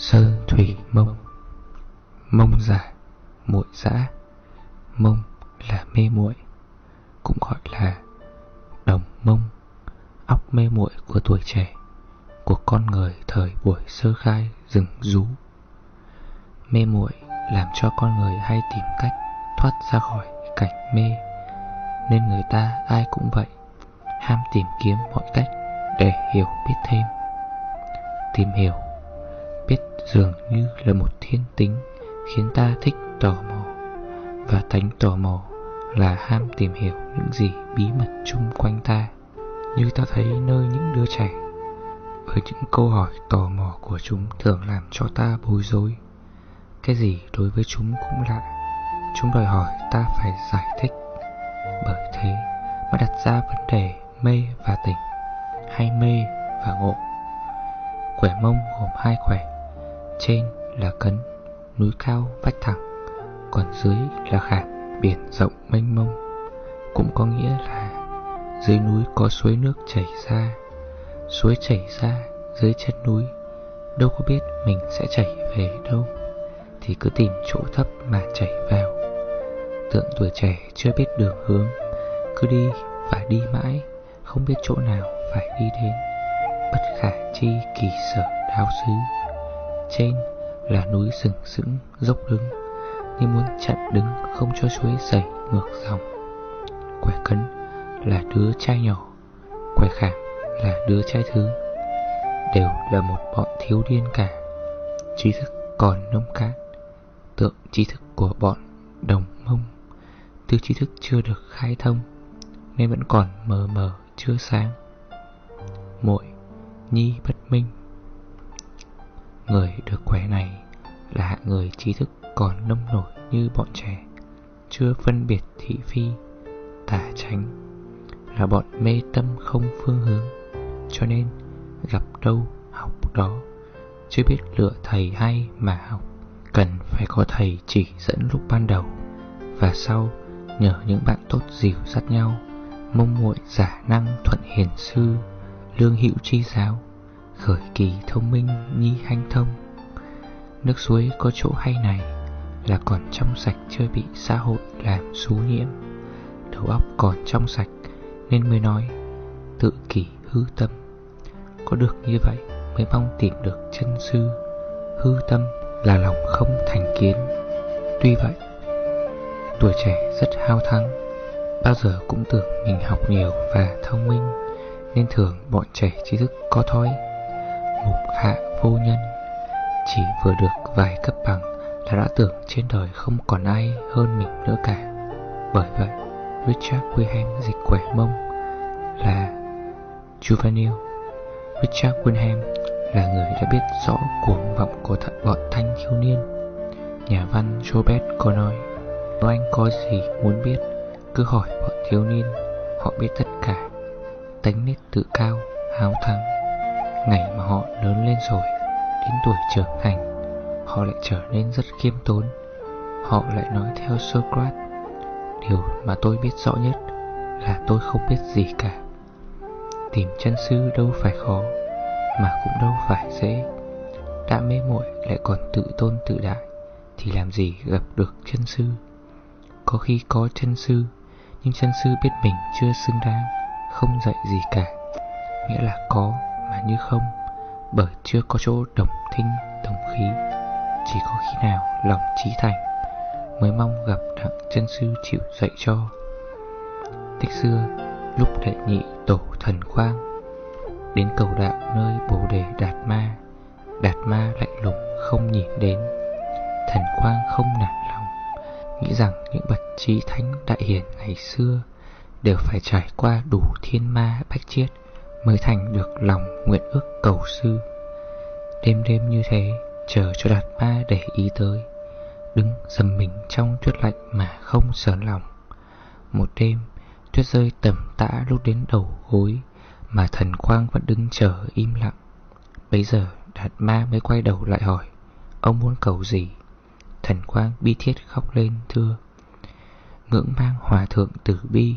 Sơn thủy mông. Mông giả muội dã Mông là mê muội, Cũng gọi là đồng mông. Óc mê muội của tuổi trẻ, Của con người thời buổi sơ khai rừng rú. Mê muội làm cho con người hay tìm cách thoát ra khỏi cảnh mê, Nên người ta ai cũng vậy, Ham tìm kiếm mọi cách để hiểu biết thêm. Tìm hiểu dường như là một thiên tính Khiến ta thích tò mò. Và tánh tò mò là ham tìm hiểu những gì bí mật chung quanh ta. Như ta thấy nơi những đứa trẻ, Với những câu hỏi tò mò của chúng thường làm cho ta bối rối. Cái gì đối với chúng cũng lạ, Chúng đòi hỏi ta phải giải thích. Bởi thế mà đặt ra vấn đề mê và tỉnh, Hay mê và ngộ. Quẻ mông gồm hai quẻ. Trên là cấn, núi cao vách thẳng Còn dưới là khảm, biển rộng mênh mông. Cũng có nghĩa là dưới núi có suối nước chảy ra. Suối chảy ra dưới chân núi Đâu có biết mình sẽ chảy về đâu Thì cứ tìm chỗ thấp mà chảy vào. Tượng tuổi trẻ chưa biết đường hướng Cứ đi và đi mãi Không biết chỗ nào phải đi đến. Bất khả chi kỳ sở đáo xứ. Trên là núi sừng sững dốc đứng Như muốn chặn đứng không cho suối chảy ngược dòng. Quẻ cấn là đứa trai nhỏ Quẻ khảm là đứa trai thứ. Đều là một bọn thiếu điên cả Trí thức còn nông cạn, Tượng trí thức của bọn đồng mông. Tư trí thức chưa được khai thông Nên vẫn còn mờ mờ chưa sáng. Muội nhi bất minh. Người được khỏe này là hạng người trí thức còn nông nổi như bọn trẻ Chưa phân biệt thị phi, tả tránh Là bọn mê tâm không phương hướng Cho nên gặp đâu học đó. Chưa biết lựa thầy hay mà học Cần phải có thầy chỉ dẫn lúc ban đầu. Và sau nhờ những bạn tốt dìu dắt nhau Mông muội giả năng thuận hiền sư Lương hữu chi giáo. Khởi kỳ thông minh nhi hanh thông. Nước suối có chỗ hay này Là còn trong sạch chưa bị xã hội làm xú nhiễm. Đầu óc còn trong sạch Nên mới nói Tự kỷ hư tâm. Có được như vậy mới mong tìm được chân sư. Hư tâm là lòng không thành kiến. Tuy vậy, Tuổi trẻ rất hao thắng Bao giờ cũng tưởng mình học nhiều và thông minh, Nên thường bọn trẻ trí thức có thói Mục hạ vô nhân. Chỉ vừa được vài cấp bằng Là đã tưởng trên đời không còn ai hơn mình nữa cả. Bởi vậy Richard Wilhelm dịch quẻ mông Là Juvenile. Richard Wilhelm là người đã biết rõ cuồng vọng của thận bọn thanh thiếu niên. Nhà văn Robert có nói Nếu anh có gì muốn biết Cứ hỏi bọn thiếu niên. Họ biết tất cả. Tánh nết tự cao, hào thắng. Ngày mà họ lớn lên rồi, Đến tuổi trưởng thành, Họ lại trở nên rất khiêm tốn. Họ lại nói theo Socrates, Điều mà tôi biết rõ nhất Là tôi không biết gì cả. Tìm chân sư đâu phải khó, Mà cũng đâu phải dễ. Đã mê muội lại còn tự tôn tự đại, Thì làm gì gặp được chân sư? Có khi có chân sư, Nhưng chân sư biết mình chưa xứng đáng, Không dạy gì cả. Nghĩa là có mà như không, Bởi chưa có chỗ đồng thinh, đồng khí. Chỉ có khi nào lòng trí thành Mới mong gặp đặng chân sư chịu dạy cho. Tích xưa, lúc đệ nhị tổ thần quang, Đến cầu đạo nơi bồ đề đạt ma Đạt ma lạnh lùng không nhìn đến. Thần quang không nản lòng, Nghĩ rằng những bậc trí thánh đại hiển ngày xưa Đều phải trải qua đủ thiên ma bách chiết Mới thành được lòng nguyện ước cầu sư. Đêm đêm như thế, Chờ cho đạt ma để ý tới. Đứng dầm mình trong tuyết lạnh mà không sờn lòng. Một đêm, Tuyết rơi tầm tã lúc đến đầu gối, Mà thần quang vẫn đứng chờ im lặng. Bây giờ, đạt ma mới quay đầu lại hỏi, Ông muốn cầu gì? Thần quang bi thiết khóc lên thưa, Ngưỡng mang hòa thượng tử bi,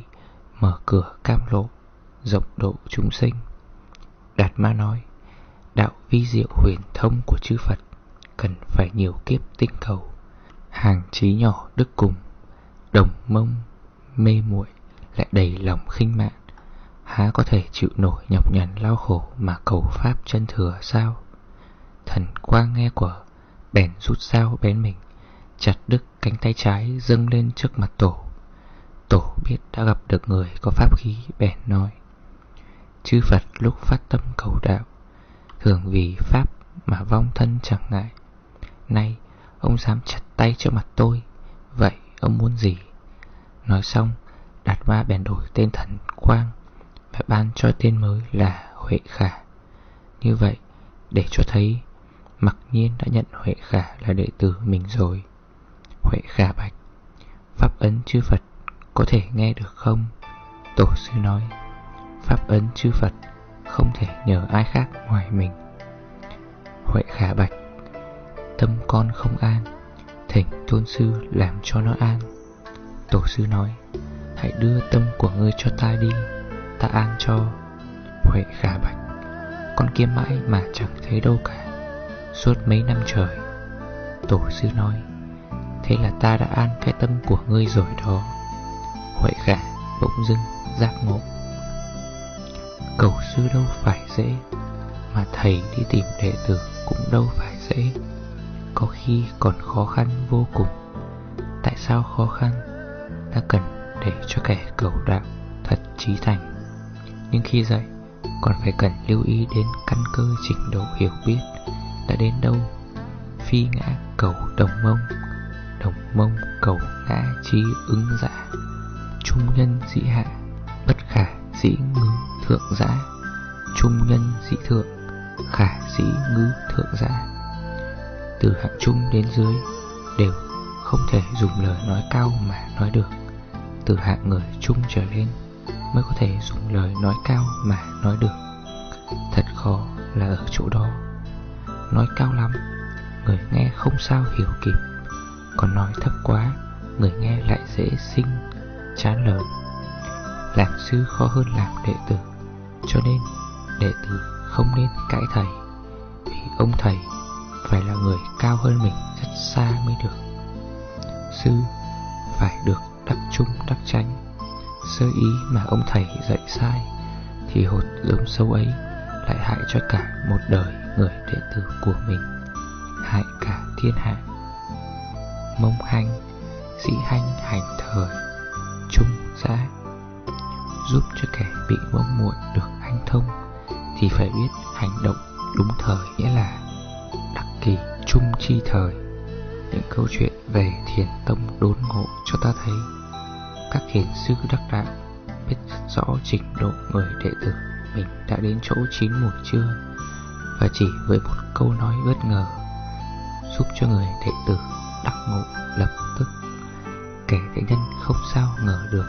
Mở cửa cam lộ. Rộng độ chúng sinh. Đạt ma nói, Đạo vi diệu huyền thông của chư Phật cần phải nhiều kiếp tinh cầu. Hàng trí nhỏ đức cùng, Đồng mông, mê muội lại đầy lòng khinh mạn Há có thể chịu nổi nhọc nhằn lao khổ mà cầu pháp chân thừa sao? Thần quang nghe của Bèn rút dao bén mình, Chặt đứt cánh tay trái dâng lên trước mặt tổ. Tổ biết đã gặp được người có pháp khí, bèn nói Chư Phật lúc phát tâm cầu đạo, Thường vì Pháp mà vong thân chẳng ngại. Nay, ông dám chặt tay trước mặt tôi, Vậy ông muốn gì? Nói xong Đạt Ma bèn đổi tên thần Quang Và ban cho tên mới là Huệ Khả. Như vậy, để cho thấy, Mặc nhiên đã nhận Huệ Khả là đệ tử mình rồi. Huệ Khả bạch, Pháp ấn chư Phật có thể nghe được không? Tổ sư nói. Pháp ấn chư Phật, không thể nhờ ai khác ngoài mình. Huệ khả bạch, Tâm con không an, Thỉnh tôn sư làm cho nó an. Tổ sư nói, Hãy đưa tâm của ngươi cho ta đi, Ta an cho. Huệ khả bạch, Con kiếm mãi mà chẳng thấy đâu cả, Suốt mấy năm trời. Tổ sư nói, Thế là ta đã an cái tâm của ngươi rồi đó. Huệ khả bỗng dưng giác ngộ. Cầu sư đâu phải dễ, Mà thầy đi tìm đệ tử cũng đâu phải dễ. Có khi còn khó khăn vô cùng. Tại sao khó khăn? Ta cần để cho kẻ cầu đạo thật trí thành. Nhưng khi dạy còn phải cần lưu ý đến căn cơ trình độ hiểu biết đã đến đâu. Phi ngã, cầu đồng mông. Đồng mông, cầu ngã, trí ứng giả Trung nhân dĩ hạ, Bất khả dĩ ngưng thượng giã, Trung nhân dị thượng, Khả dĩ ngư thượng giã. Từ hạng trung đến dưới Đều không thể dùng lời nói cao mà nói được. Từ hạng người trung trở lên Mới có thể dùng lời nói cao mà nói được. Thật khó là ở chỗ đó. Nói cao lắm, Người nghe không sao hiểu kịp. Còn nói thấp quá, Người nghe lại dễ sinh, Chán lời. Làm sư khó hơn làm đệ tử cho nên đệ tử không nên cãi thầy Vì ông thầy phải là người cao hơn mình rất xa mới được. Sư phải được đắc trung đắc tránh Sơ ý mà ông thầy dạy sai Thì hột giống sâu ấy lại hại cho cả một đời người đệ tử của mình. Hại cả thiên hạ. Mông hanh, sĩ hanh hành thời Trung giá giúp cho kẻ bị mông muội được hanh thông thì phải biết hành động đúng thời, nghĩa là đặc kỳ trung chi thời. Những câu chuyện về thiền tông đốn ngộ cho ta thấy các hiền sư đắc đạo biết rõ trình độ người đệ tử mình đã đến chỗ chín mùi chưa và chỉ với một câu nói bất ngờ giúp cho người đệ tử đắc ngộ lập tức. Kẻ thế nhân không sao ngờ được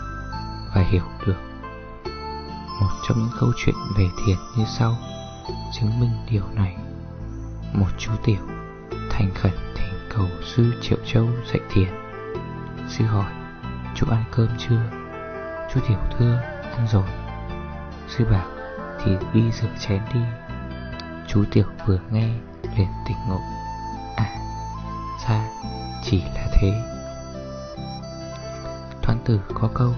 và hiểu được một trong những câu chuyện về thiền như sau. Chứng minh điều này. Một chú tiểu Thành khẩn thỉnh cầu sư Triệu Châu dạy thiền Sư hỏi, Chú ăn cơm chưa? Chú tiểu thưa, ăn rồi. Sư bảo, thì đi rửa chén đi. Chú tiểu vừa nghe, liền tỉnh ngộ. À ra chỉ là thế. Thoán tử có câu,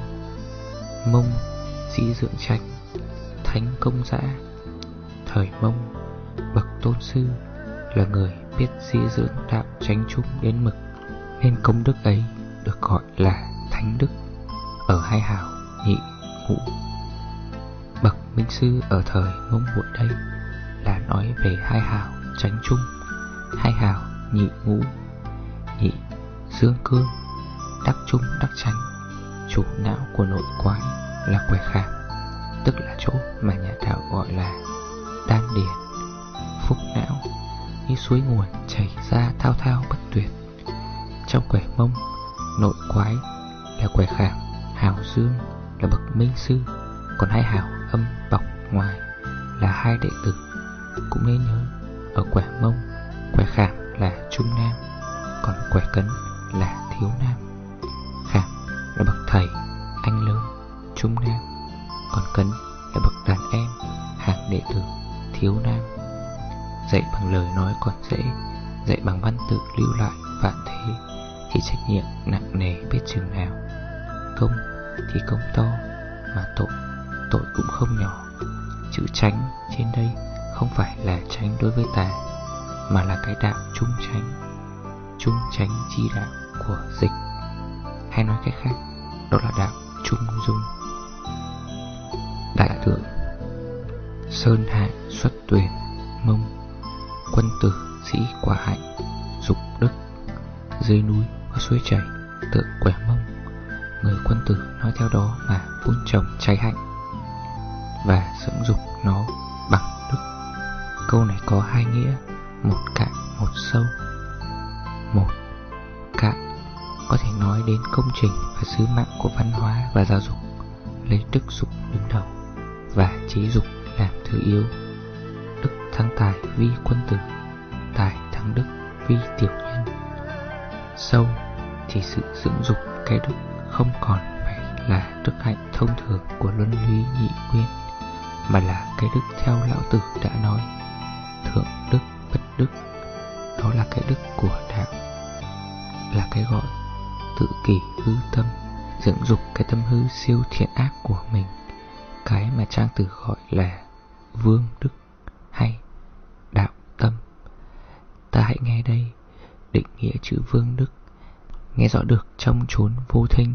Mông dĩ dưỡng trạch Thánh công giã Thời mông, Bậc tôn sư, Là người biết di dưỡng đạo tránh trung đến mực, Nên công đức ấy Được gọi là thánh đức Ở hai hào nhị ngũ. Bậc minh sư ở thời mông muội đây Là nói về hai hào tránh trung, Hai hào nhị ngũ, Nhị dương cương, Đắc trung, đắc tránh Chủ não của nội quái là quẻ khảm Tức là chỗ mà nhà đạo gọi là đan điền. Phúc não, Như suối nguồn chảy ra thao thao bất tuyệt. Trong quẻ mông, Nội quái là quẻ khảm, Hào dương là bậc minh sư, Còn hai hào âm bọc ngoài Là hai đệ tử. Cũng nên nhớ, Ở quẻ mông, Quẻ khảm là trung nam, Còn quẻ cấn là thiếu nam. Khảm là bậc thầy, Anh lớn trung nam. Còn cấn là bậc đàn em Hạng đệ tử thiếu nam. Dạy bằng lời nói còn dễ Dạy bằng văn tự lưu lại vạn thế Thì trách nhiệm nặng nề biết chừng nào. Công thì công to Mà tội, tội cũng không nhỏ. Chữ tránh trên đây không phải là tránh đối với ta Mà là cái đạo trung tránh Trung tránh chi đạo của dịch. Hay nói cách khác Đó là đạo trung dung. Đại tượng Sơn hạ xuất tuyển, Mông, Quân tử, sĩ quả hạnh, Dục đức Dưới núi có suối chảy, Tượng quẻ mông. Người quân tử nói theo đó mà vun trồng trái hạnh Và dưỡng dục nó bằng đức. Câu này có hai nghĩa, Một cạn, một sâu. Một Cạn Có thể nói đến công trình và sứ mạng của văn hóa và giáo dục, Lấy đức dục đứng đầu. Và trí dục làm thứ yếu. Đức thắng tài vi quân tử, Tài thắng đức vi tiểu nhân. Sâu thì sự dưỡng dục cái đức không còn phải là đức hạnh thông thường của luân lý nhị nguyên, Mà là cái đức theo lão tử đã nói, Thượng đức, bất đức. Đó là cái đức của đạo, Là cái gọi tự kỷ hư tâm Dưỡng dục cái tâm hư siêu thiện ác của mình. Cái mà Trang Tử gọi là vương đức hay đạo tâm. Ta hãy nghe đây, Định nghĩa chữ vương đức. Nghe rõ được trong chốn vô thinh,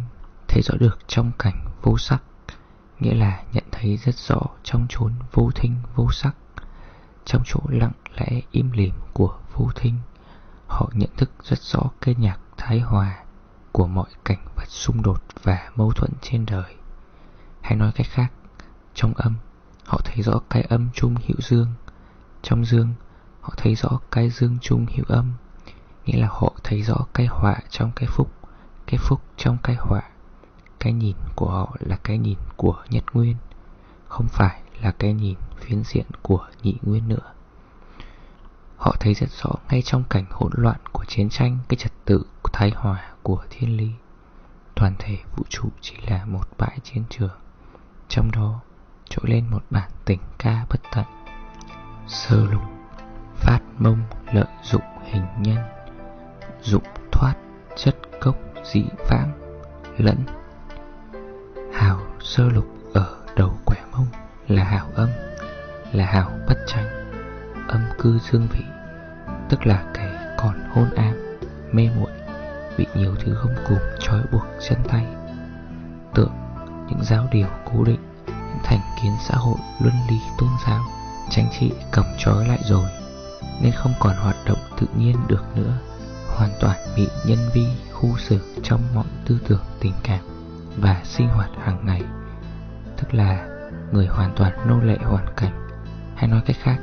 Thấy rõ được trong cảnh vô sắc. Nghĩa là nhận thấy rất rõ trong chốn vô thinh, vô sắc. Trong chỗ lặng lẽ im lìm của vô thinh, Họ nhận thức rất rõ cây nhạc thái hòa Của mọi cảnh vật xung đột và mâu thuẫn trên đời. Hay nói cách khác trong âm, Họ thấy rõ cái âm trung hữu dương. Trong dương, Họ thấy rõ cái dương trung hữu âm. Nghĩa là họ thấy rõ cái họa trong cái phúc Cái phúc trong cái họa. Cái nhìn của họ là cái nhìn của nhất nguyên, Không phải là cái nhìn phiến diện của nhị nguyên nữa. Họ thấy rất rõ ngay trong cảnh hỗn loạn của chiến tranh, Cái trật tự thái hòa của thiên lý. Toàn thể vũ trụ chỉ là một bãi chiến trường. Trong đó trỗi lên một bản tình ca bất tận. Sơ lục Phát mông lợi dụng hình nhân, Dụng thoát chất cốc dị vãng, Lẫn. Hào sơ lục ở đầu quẻ mông Là hào âm, Là hào bất tranh Âm cư dương vị, Tức là kẻ còn hôn am Mê muội, Bị nhiều thứ không cùng trói buộc chân tay. Tượng, những giáo điều cố định kiến xã hội luân lý tôn giáo Chính trị cầm trói lại rồi, Nên không còn hoạt động tự nhiên được nữa, Hoàn toàn bị nhân vi, khu xử trong mọi tư tưởng, tình cảm Và sinh hoạt hàng ngày. Tức là người hoàn toàn nô lệ hoàn cảnh, Hay nói cách khác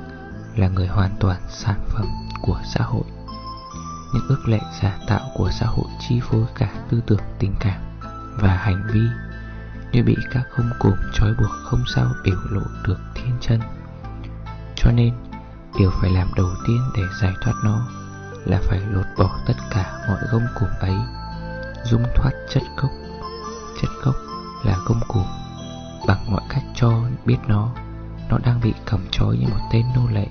là người hoàn toàn sản phẩm của xã hội. Những ước lệ giả tạo của xã hội chi phối cả tư tưởng, tình cảm và hành vi như bị các không cụm trói buộc không sao biểu lộ được thiên chân. Cho nên, Điều phải làm đầu tiên để giải thoát nó Là phải lột bỏ tất cả mọi gông cùm ấy, Dung thoát chất cốc Chất cốc là gông cùm Bằng mọi cách cho biết nó. Nó đang bị cầm trói như một tên nô lệ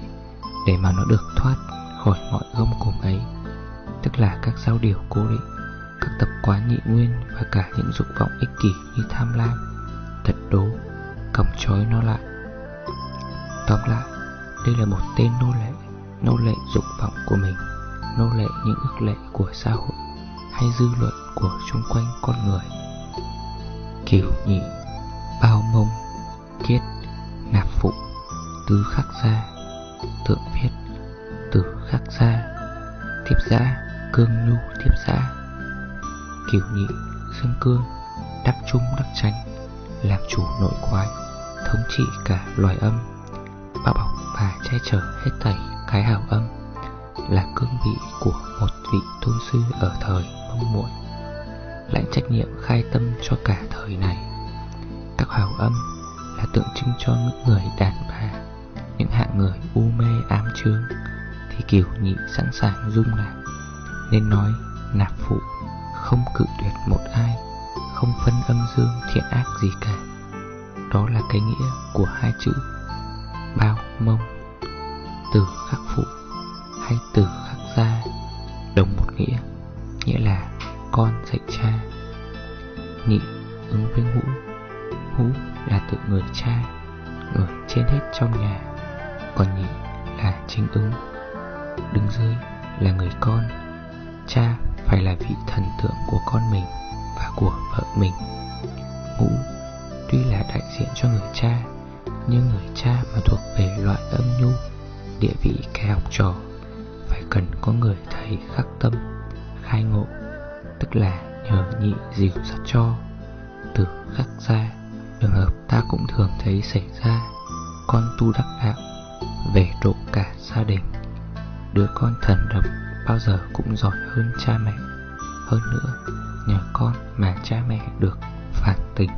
Để mà nó được thoát khỏi mọi gông cùm ấy. Tức là các giáo điều cố định. Các tập quán nhị nguyên Và cả những dục vọng ích kỷ như tham lam Thật đố Cầm trói nó lại. Tóm lại, đây là một tên nô lệ Nô lệ dục vọng của mình, Nô lệ những ước lệ của xã hội Hay dư luận của xung quanh con người. Kiểu nhị, Bao mông Kiết Nạp phụ, Tứ khắc gia, Tượng viết, Tử khắc gia, Thiếp giã, Cương nhu thiếp giã. Kiểu nhị Dương cương, Đắc trung đắc tranh Làm chủ nội quái Thống trị cả loài âm. Bao bọc và che chở hết thảy cái hào âm là cương vị của một vị tôn sư ở thời mông muội. Lãnh trách nhiệm khai tâm cho cả thời này. Các hào âm là tượng trưng cho những người đàn bà, những hạng người u mê ám trương thì kiều nhị sẵn sàng dung nạp, nên nói nạp phụ không cự tuyệt một ai, không phân âm dương thiện ác gì cả. Đó là cái nghĩa của hai chữ bao mông. Từ khắc phụ hay từ khắc gia đồng một nghĩa Nghĩa là con dạy cha. Nhị ứng với ngũ Ngũ là tự người cha, Người trên hết trong nhà, Còn nhị là chính ứng. Đứng dưới là người con, Cha phải là vị thần tượng của con mình Và của vợ mình Ngũ, tuy là đại diện cho người cha, Nhưng người cha mà thuộc về loại âm nhu, Địa vị cái học trò, Phải cần có người thầy khắc tâm, Khai ngộ, Tức là nhờ nhị dìu dắt cho Từ khắc ra, Trường hợp ta cũng thường thấy xảy ra, Con tu đắc đạo, Về độ cả gia đình, Đứa con thần đồng bao giờ cũng giỏi hơn cha mẹ. Hơn nữa Nhờ con mà cha mẹ được phản tình.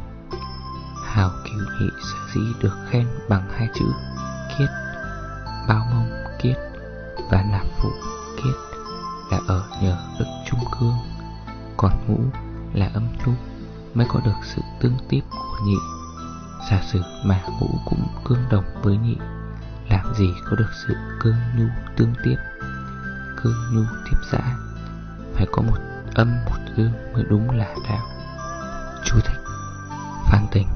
Hào cứu nhị sở dĩ được khen bằng hai chữ Kiết. Bao mông kiết Và nạp phụ kiết Là ở nhờ đức trung cương. Còn ngũ là âm trung Mới có được sự tương tiếp của nhị. Giả sử mà ngũ cũng cương đồng với nhị, Làm gì có được sự cương nhu tương tiếp? Cương nhu tiếp giả Phải có một âm một dương mới đúng là đạo Chú thích Phan tình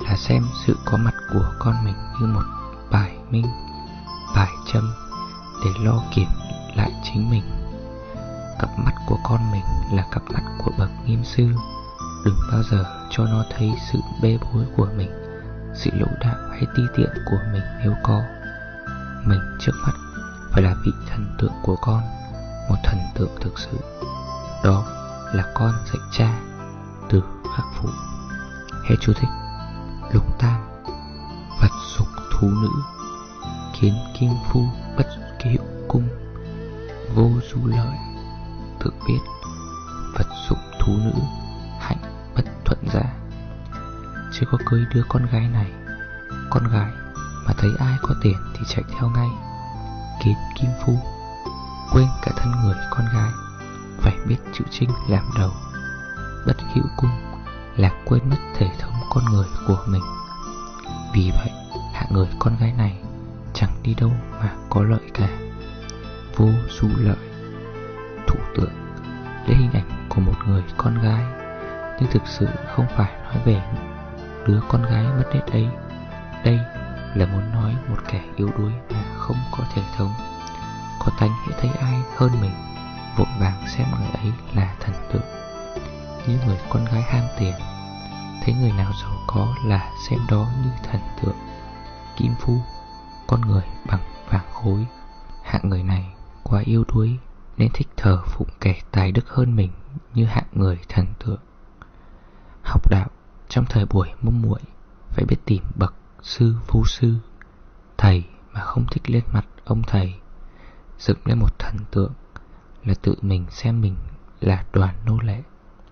là xem sự có mặt của con mình như một bài minh, bài châm để lo kiểm lại chính mình. Cặp mắt của con mình là cặp mắt của bậc nghiêm sư, đừng bao giờ cho nó thấy sự bê bối của mình, sự lỗ đạo hay ti tiện của mình nếu có. Mình trước mắt phải là vị thần tượng của con, một thần tượng thực sự. Đó là con dạy cha từ khắc phụ. Hết chú thích lục tam Vật dục thú nữ Kiến kim phu bất kiệu cung Vô du lợi Tự biết Vật dục thú nữ Hạnh bất thuận gia Chưa có cưới đứa con gái này Con gái Mà thấy ai có tiền thì chạy theo ngay Kiến kim phu, Quên cả thân người con gái, Phải biết chữ trinh làm đầu. Bất hữu cung Là quên mất thể thống con người của mình. Vì vậy hạng người con gái này chẳng đi đâu mà có lợi cả. Vô du lợi, Thủ tượng, lấy hình ảnh của một người con gái, Nhưng thực sự không phải nói về đứa con gái mất hết ấy. Đây là muốn nói một kẻ yếu đuối mà không có thể thống. Có tánh hãy thấy ai hơn mình, Vội vàng xem người ấy là thần tượng. Như người con gái ham tiền, Thấy người nào giàu có là xem đó như thần tượng. Kim phu, Con người bằng vàng khối, Hạng người này quá yêu đuối, Nên thích thờ phụng kẻ tài đức hơn mình Như hạng người thần tượng. Học đạo, trong thời buổi mông muội, Phải biết tìm bậc sư vô sư, Thầy và không thích lên mặt ông thầy. Dựng lên một thần tượng Là tự mình xem mình là đoàn nô lệ.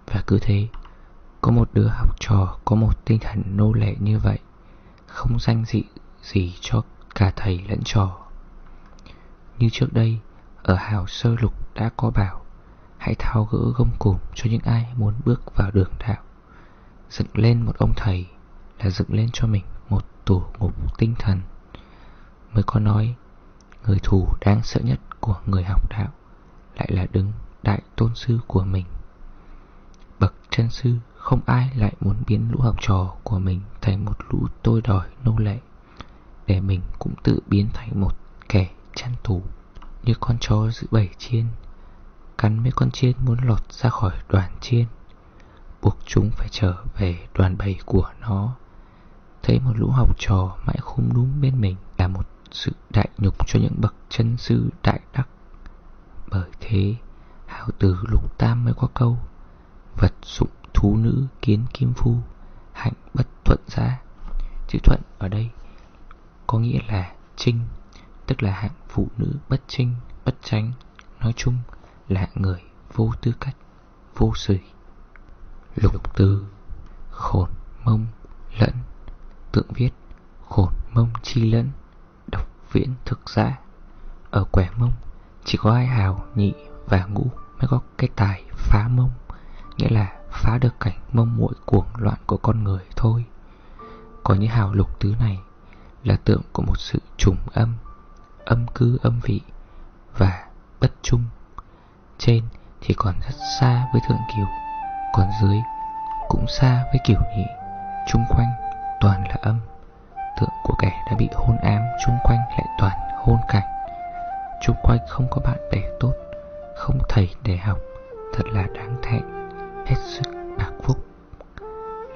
Và cứ thế, có một đứa học trò, có một tinh thần nô lệ như vậy, Không danh dị gì cho cả thầy lẫn trò. Như trước đây, Ở hào sơ lục đã có bảo, Hãy tháo gỡ gông cùm cho những ai muốn bước vào đường đạo. Dựng lên một ông thầy Là dựng lên cho mình một tủ ngục tinh thần. Mới có nói, Người thù đáng sợ nhất của người học đạo Lại là đứng đại tôn sư của mình. Bậc chân sư không ai lại muốn biến lũ học trò của mình thành một lũ tôi đòi nô lệ, Để mình cũng tự biến thành một kẻ chăn tù Như con chó giữ bầy chiên, Cắn mấy con chiên muốn lọt ra khỏi đoàn chiên. Buộc chúng phải trở về đoàn bầy của nó, Thấy một lũ học trò mãi khung núm bên mình Là một sự đại nhục cho những bậc chân sư đại đắc. Bởi thế Hào tử lục tam mới có câu Vật dụng thú nữ kiến kim phu Hạnh bất thuận giá. Chữ thuận ở đây có nghĩa là trinh Tức là hạng phụ nữ bất trinh, bất tránh Nói chung là hạng người vô tư cách, vô sỉ. Lục tư Khổn mông lẫn. Tượng viết Khổn mông chi lẫn viễn thực giả Ở quẻ mông Chỉ có ai hào nhị và ngũ Mới có cái tài phá mông Nghĩa là phá được cảnh mông muội cuồng loạn của con người thôi. Có những hào lục tứ này là tượng của một sự trùng âm, âm cư âm vị và bất trung. trên thì còn rất xa với thượng kiều Còn dưới cũng xa với kiểu nhị Trung quanh toàn là âm Tượng của kẻ đã bị hôn ám chung quanh lại toàn hôn cảnh chung quanh không có bạn bè tốt Không thầy để học Thật là đáng thẹn Hết sức bạc phúc.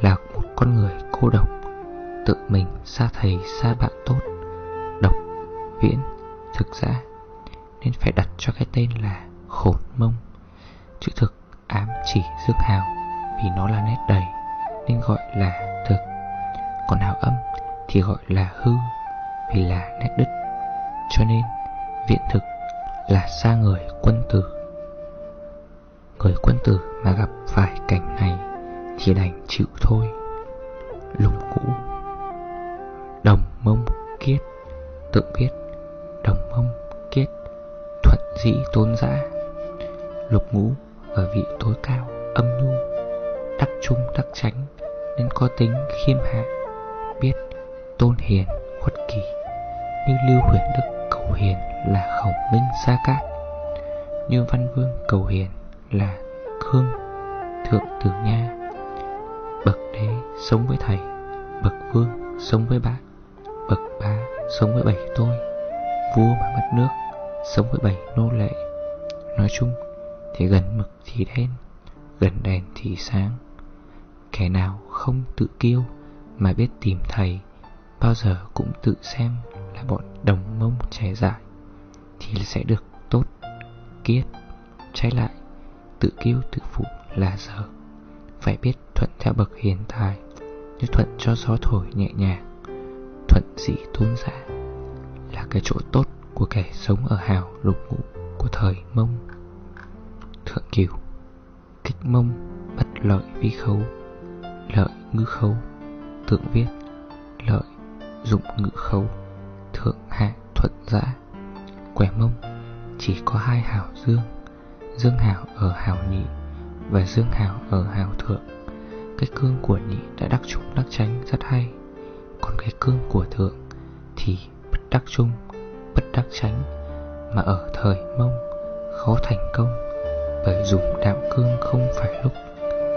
Là một con người cô độc Tự mình xa thầy xa bạn tốt Độc, viễn, thực ra Nên phải đặt cho cái tên là khổn mông. Chữ thực ám chỉ dương hào Vì nó là nét đầy Nên gọi là thực. Còn hào âm thì gọi là hư Vì là nét đứt Cho nên, viện thực là xa người quân tử. Người quân tử mà gặp phải cảnh này Thì đành chịu thôi. Lùng cũ. Đồng mông kiết. Tự biết, Đồng mông kiết Thuận dĩ tôn giã Lục ngũ ở vị tối cao, Âm nhu, Đắc trung đắc tránh Nên có tính khiêm hạ tôn hiền, khuất kỳ, Như lưu huyền đức, cầu hiền là khổng minh sa cát, Như văn vương, cầu hiền là khương thượng tử nha. Bậc đế sống với thầy, Bậc vương sống với bạn Bậc bá sống với bảy tôi, Vua mà mất nước Sống với bảy nô lệ. Nói chung thì gần mực thì đen, Gần đèn thì sáng. Kẻ nào không tự kiêu Mà biết tìm thầy Bao giờ cũng tự xem là bọn đồng mông trẻ dại Thì sẽ được tốt, Kiết, Trái lại, Tự kiêu tự phụ là giờ. Phải biết thuận theo bậc hiền tài, Như thuận cho gió thổi nhẹ nhàng, Thuận dị tôn giả Là cái chỗ tốt của kẻ sống ở hào lục ngũ của thời mông. Thượng cửu Kích mông bất lợi vi khấu, Lợi ngư khấu, Tượng viết, Lợi dụng ngữ khấu Thượng hạ thuận dã. Quẻ mông, Chỉ có hai hào dương Dương hào ở hào nhị Và dương hào ở hào thượng. Cái cương của nhị đã đắc trung đắc tránh rất hay, Còn cái cương của thượng Thì bất đắc trung Bất đắc tránh Mà ở thời mông, Khó thành công, Bởi dùng đạo cương không phải lúc,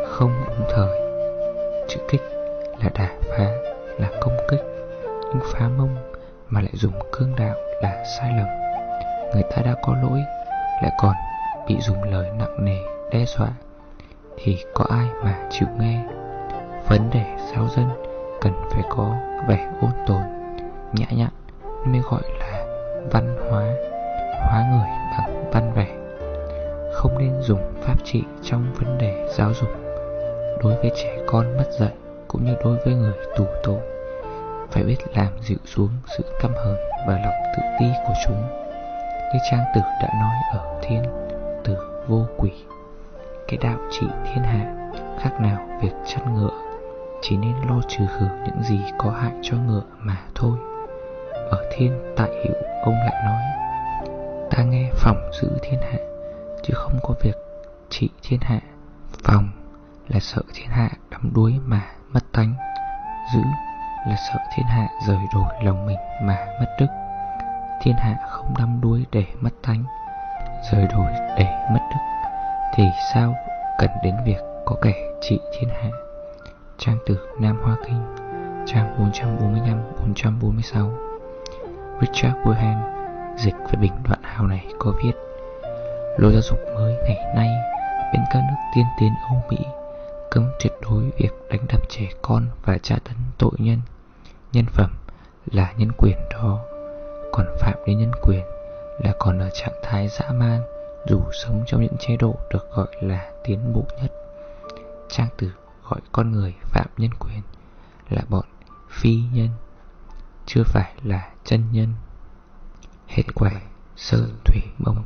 Không đúng thời. Chữ kích là đả phá, Là công kích. Nhưng phá mông Mà lại dùng cương đạo là sai lầm. Người ta đã có lỗi, Lại còn bị dùng lời nặng nề đe dọa, Thì có ai mà chịu nghe? Vấn đề giáo dân Cần phải có vẻ ôn tồn, Nhã nhặn Mới gọi là văn hóa Hóa người bằng văn vẻ. Không nên dùng pháp trị trong vấn đề giáo dục. Đối với trẻ con mất dạy Cũng như đối với người tù tội phải biết làm dịu xuống sự căm hờn và lòng tự ti của chúng. Như Trang Tử đã nói ở Thiên Tử Vô Quỷ, Cái đạo trị thiên hạ khác nào việc chăn ngựa, Chỉ nên lo trừ khử những gì có hại cho ngựa mà thôi. Ở Thiên Tại hữu, ông lại nói, Ta nghe phòng giữ thiên hạ, Chứ không có việc trị thiên hạ. Phòng là sợ thiên hạ đắm đuối mà mất tánh, Giữ là sợ thiên hạ rời đổi lòng mình mà mất đức. Thiên hạ không đắm đuối để mất thánh, Rời đổi để mất đức. Thì sao cần đến việc có kẻ trị thiên hạ? Trang tử Nam Hoa Kinh Trang 445-446 Richard Burhan dịch về bình đoạn hào này có viết Lối giáo dục mới ngày nay bên các nước tiên tiến Âu Mỹ cấm tuyệt đối việc đánh đập trẻ con và tra tấn tội nhân. Nhân phẩm là nhân quyền đó, còn phạm đến nhân quyền là còn ở trạng thái dã man dù sống trong những chế độ được gọi là tiến bộ nhất. Trang tử gọi con người phạm nhân quyền là bọn phi nhân, chưa phải là chân nhân. Hệ quả sơ thủy mông